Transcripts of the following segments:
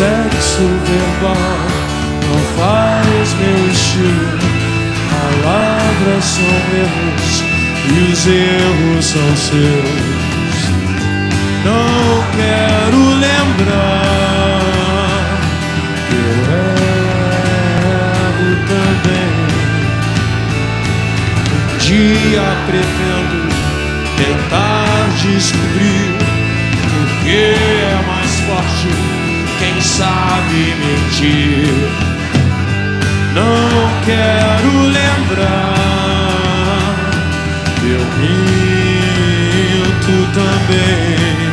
sexo verbal não faz meu estilo. Palavras são erros e os erros são seus. Não quero lembrar que eu erro também. Um dia pretendo tentar descobrir o que é mais forte, quem sabe mentir. Não quero lembrar eu minto também.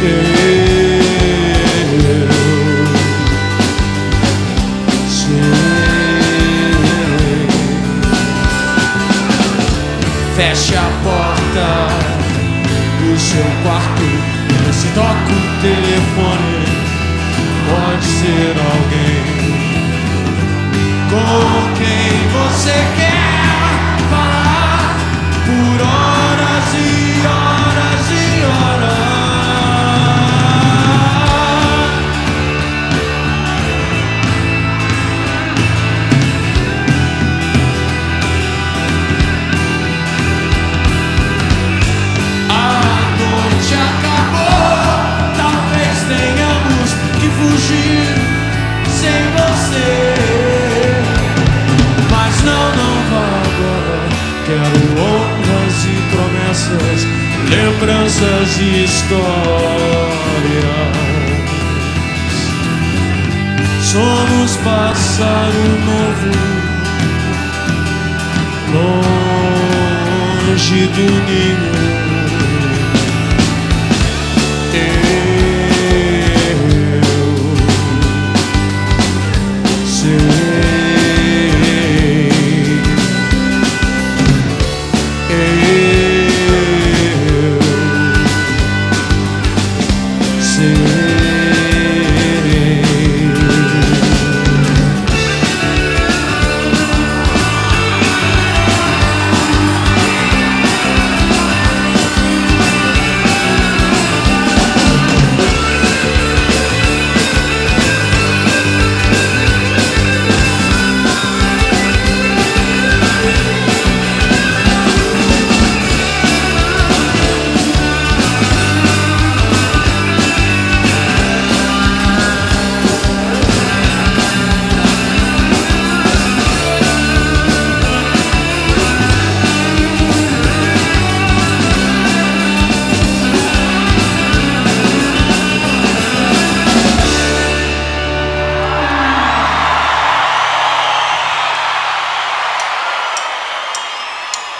Eu Feche a porta do seu quarto. Se toca o telefone, pode ser alguém com quem você Acabou, talvez tenhamos que fugir sem você. Mas não, não vá agora. Quero honras e promessas, lembranças e histórias. Somos pássaro novo longe do ninho.